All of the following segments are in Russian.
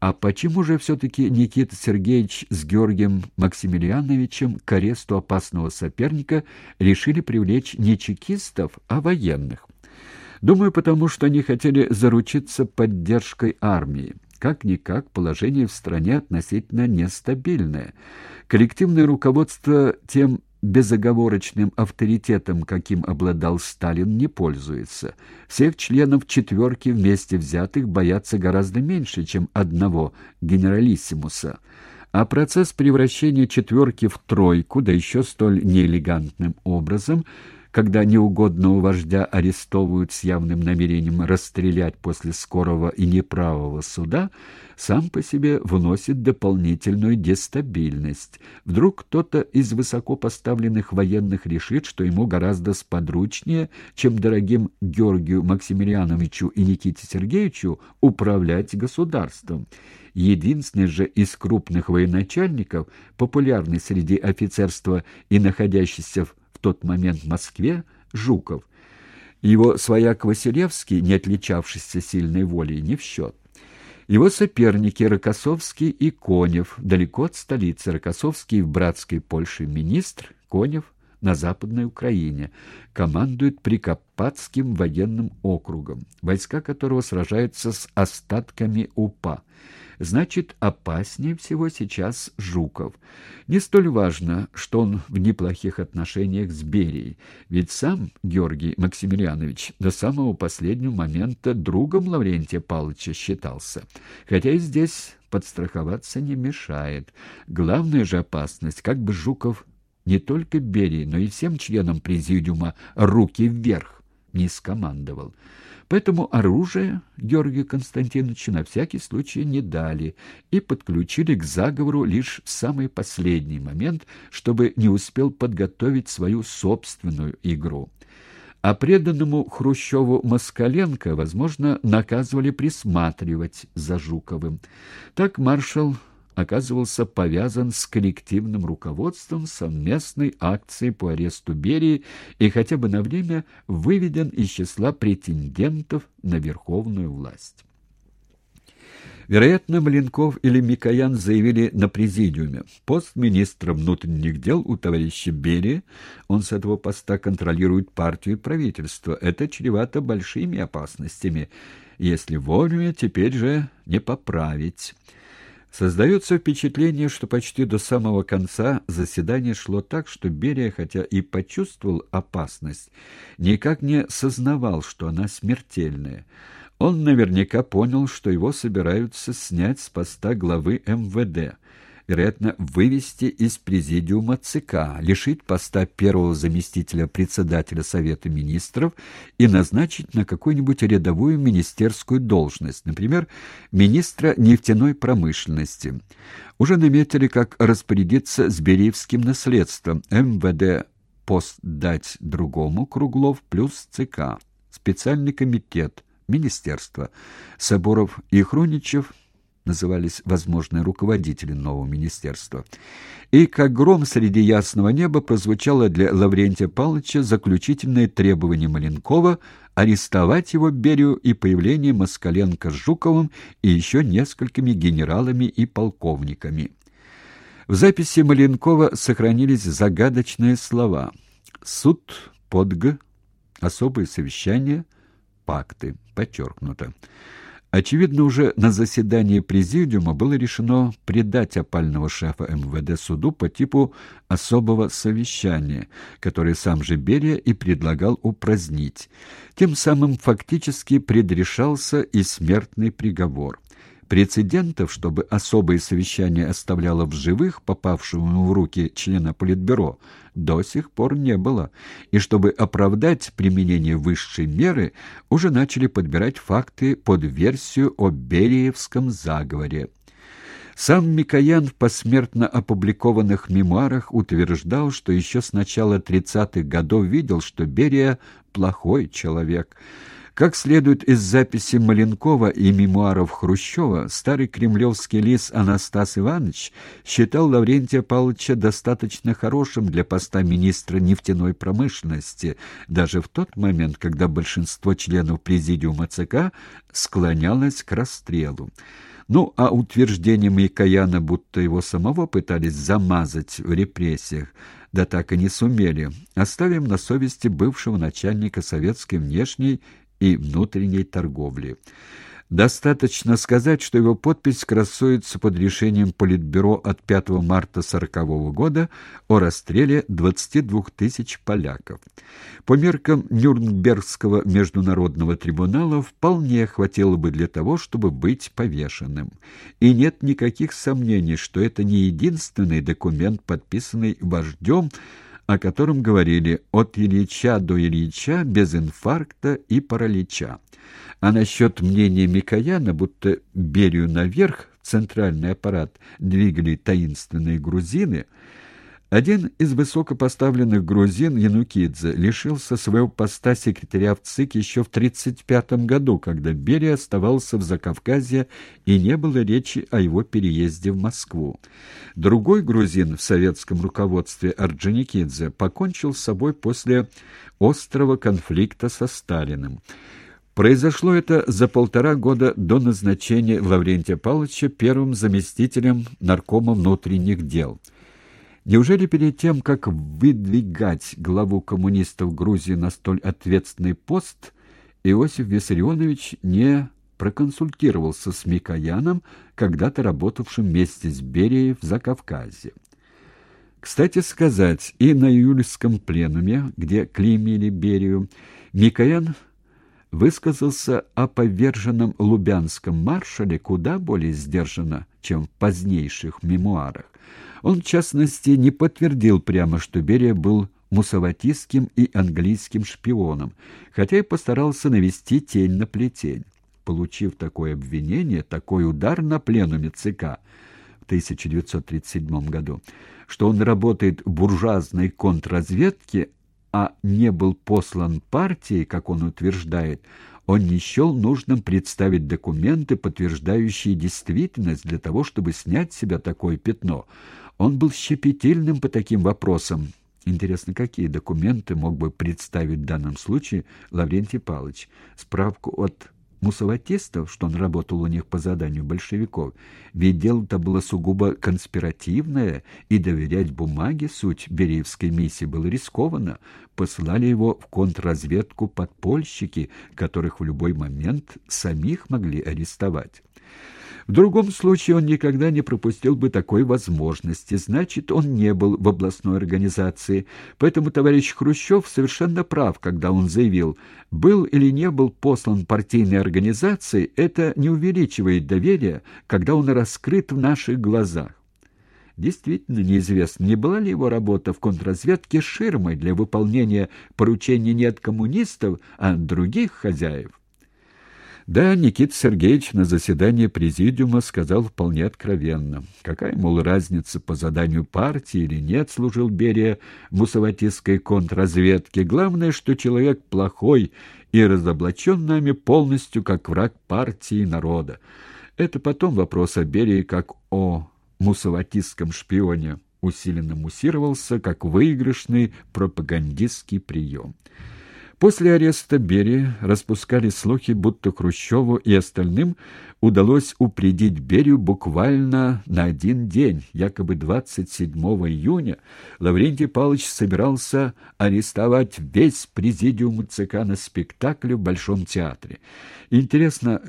А почему же все-таки Никита Сергеевич с Георгием Максимилиановичем к аресту опасного соперника решили привлечь не чекистов, а военных? Думаю, потому что они хотели заручиться поддержкой армии. Как-никак положение в стране относительно нестабильное. Коллективное руководство тем безоговорочным авторитетом, каким обладал Сталин, не пользуется. Всех членов четверки вместе взятых боятся гораздо меньше, чем одного генералиссимуса. А процесс превращения четверки в тройку, да еще столь неэлегантным образом – когда неугодного вождя арестовывают с явным намерением расстрелять после скорого и неправого суда, сам по себе вносит дополнительную дестабильность. Вдруг кто-то из высокопоставленных военных решит, что ему гораздо сподручнее, чем дорогим Георгию Максимилиановичу и Никите Сергеевичу управлять государством. Единственный же из крупных военачальников, популярный среди офицерства и находящийся в тот момент в Москве Жуков. Его свояк Василевский, не отличавшийся сильной волей, не в счет. Его соперники Рокоссовский и Конев, далеко от столицы, Рокоссовский в братской Польше министр, Конев на Западной Украине, командует Прикопатским военным округом, войска которого сражаются с остатками УПА. Значит, опаснее всего сейчас Жуков. Не столь важно, что он в неплохих отношениях с Берией, ведь сам Георгий Максимилианович до самого последнего момента другом Лаврентия Павловича считался. Хотя и здесь подстраховаться не мешает. Главная же опасность, как бы Жуков не только Берии, но и всем членам президиума руки вверх не скомандовал. Поэтому оружие Георгию Константиновичу на всякий случай не дали и подключили к заговору лишь в самый последний момент, чтобы не успел подготовить свою собственную игру. А преданному Хрущеву Москаленко, возможно, наказывали присматривать за Жуковым. Так маршал оказывался повязан с коллективным руководством совместной акции по аресту Берии и хотя бы на время выведен из числа претендентов на верховную власть. Вероятно, Маленков или Микоян заявили на президиуме. Пост министра внутренних дел у товарища Берии, он с этого поста контролирует партию и правительство. Это чревато большими опасностями, если вовремя теперь же не поправить. Создается впечатление, что почти до самого конца заседание шло так, что Берия, хотя и почувствовал опасность, никак не сознавал, что она смертельная. Он наверняка понял, что его собираются снять с поста главы МВД вероятно, вывести из президиума ЦК, лишить поста первого заместителя председателя Совета министров и назначить на какую-нибудь рядовую министерскую должность, например, министра нефтяной промышленности. Уже наметили, как распорядиться с Бериевским наследством, МВД пост дать другому Круглов плюс ЦК, специальный комитет, министерство. Соборов и Хруничев назывались возможные руководители нового министерства. И как гром среди ясного неба прозвучало для Лаврентия Павловича заключительное требование Маленкова арестовать его Берию и появление Москаленко с Жуковым и еще несколькими генералами и полковниками. В записи Маленкова сохранились загадочные слова «Суд, подг, особые совещания, пакты», подчеркнуто. Очевидно, уже на заседании президиума было решено предать опального шефа МВД суду по типу особого совещания, которое сам же Берия и предлагал упразднить. Тем самым фактически предрешался и смертный приговор. Прецедентов, чтобы особое совещание оставляло в живых попавшему в руки члена Политбюро, до сих пор не было, и чтобы оправдать применение высшей меры, уже начали подбирать факты под версию о Бериевском заговоре. Сам Микоян в посмертно опубликованных мемуарах утверждал, что еще с начала 30-х годов видел, что Берия – плохой человек – как следует из записи Маленкова и мемуаров Хрущева, старый кремлевский лис Анастас Иванович считал Лаврентия Павловича достаточно хорошим для поста министра нефтяной промышленности, даже в тот момент, когда большинство членов президиума ЦК склонялось к расстрелу. Ну, а утверждением Микояна, будто его самого пытались замазать в репрессиях, да так и не сумели, оставим на совести бывшего начальника советской внешней и внутренней торговли. Достаточно сказать, что его подпись красуется под решением Политбюро от 5 марта 1940 года о расстреле 22 тысяч поляков. По меркам Нюрнбергского международного трибунала вполне хватило бы для того, чтобы быть повешенным. И нет никаких сомнений, что это не единственный документ, подписанный вождем, о котором говорили «от Ильича до Ильича без инфаркта и паралича». А насчет мнения Микояна, будто Берию наверх, в центральный аппарат, двигали таинственные грузины, один из высокопоставленных грузин, Янукидзе, лишился своего поста секретаря в ЦИК еще в 1935 году, когда Берия оставался в Закавказье и не было речи о его переезде в Москву. Другой грузин в советском руководстве Орджоникидзе покончил с собой после острого конфликта со Сталиным. Произошло это за полтора года до назначения Лаврентия Павловича первым заместителем наркома внутренних дел. Неужели перед тем, как выдвигать главу коммунистов Грузии на столь ответственный пост, Иосиф Виссарионович не проконсультировался с Микояном, когда-то работавшим вместе с Берией в Закавказье? Кстати сказать, и на июльском пленуме, где клеймили Берию, Микоян высказался о поверженном лубянском маршале куда более сдержанно, чем в позднейших мемуарах. Он, в частности, не подтвердил прямо, что Берия был мусаватистским и английским шпионом, хотя и постарался навести тень на плетень. Получив такое обвинение, такой удар на пленуме ЦК в 1937 году, что он работает в буржуазной контрразведке, а не был послан партией, как он утверждает, он не счел нужным представить документы, подтверждающие действительность, для того, чтобы снять с себя такое пятно. Он был щепетильным по таким вопросам. Интересно, какие документы мог бы представить в данном случае Лаврентий Павлович? Справку от мусаватистов, что он работал у них по заданию большевиков, ведь дело-то было сугубо конспиративное, и доверять бумаге суть Бериевской миссии было рискованно. Посылали его в контрразведку подпольщики, которых в любой момент самих могли арестовать. В другом случае он никогда не пропустил бы такой возможности, значит, он не был в областной организации. Поэтому товарищ Хрущев совершенно прав, когда он заявил, был или не был послан партийной организацией, это не увеличивает доверие, когда он раскрыт в наших глазах. Действительно неизвестно, не была ли его работа в контрразведке ширмой для выполнения поручений не от коммунистов, а от других хозяев. Да, Никита Сергеевич на заседании президиума сказал вполне откровенно. Какая, мол, разница по заданию партии или нет, служил Берия в мусаватистской контрразведке. Главное, что человек плохой и разоблачен нами полностью как враг партии и народа. Это потом вопрос о Берии как о мусаватистском шпионе усиленно муссировался как выигрышный пропагандистский прием. После ареста Берии распускали слухи, будто Хрущеву и остальным удалось упредить Берию буквально на один день. Якобы 27 июня Лаврентий Павлович собирался арестовать весь президиум ЦК на спектакле в Большом театре. Интересно,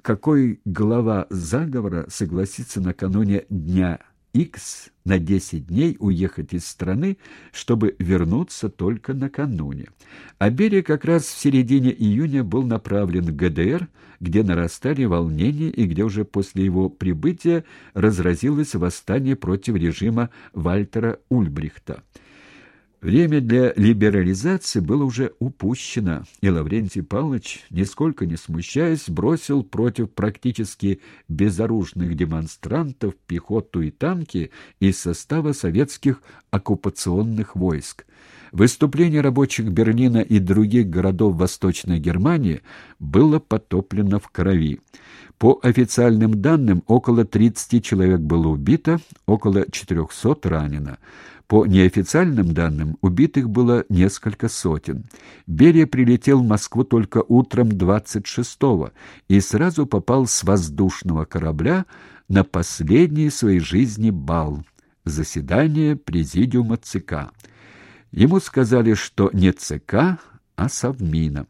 какой глава заговора согласится накануне Дня X на 10 дней уехать из страны, чтобы вернуться только накануне. А Берия как раз в середине июня был направлен в ГДР, где нарастали волнения и где уже после его прибытия разразилось восстание против режима Вальтера Ульбрихта. Время для либерализации было уже упущено, и Лаврентий Павлович, нисколько не смущаясь, бросил против практически безоружных демонстрантов пехоту и танки из состава советских оккупационных войск. Выступление рабочих Берлина и других городов Восточной Германии было потоплено в крови. По официальным данным, около 30 человек было убито, около 400 ранено. По неофициальным данным, убитых было несколько сотен. Берия прилетел в Москву только утром 26-го и сразу попал с воздушного корабля на последний своей жизни бал – заседание президиума ЦК. Ему сказали, что не ЦК, а Совмина.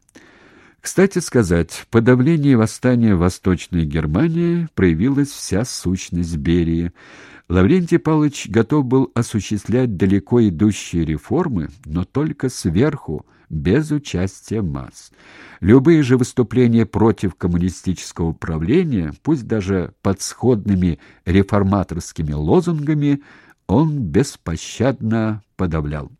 Кстати сказать, в подавлении восстания в Восточной Германии проявилась вся сущность Берии. Лаврентий Павлович готов был осуществлять далеко идущие реформы, но только сверху, без участия масс. Любые же выступления против коммунистического управления, пусть даже под сходными реформаторскими лозунгами, он беспощадно подавлял.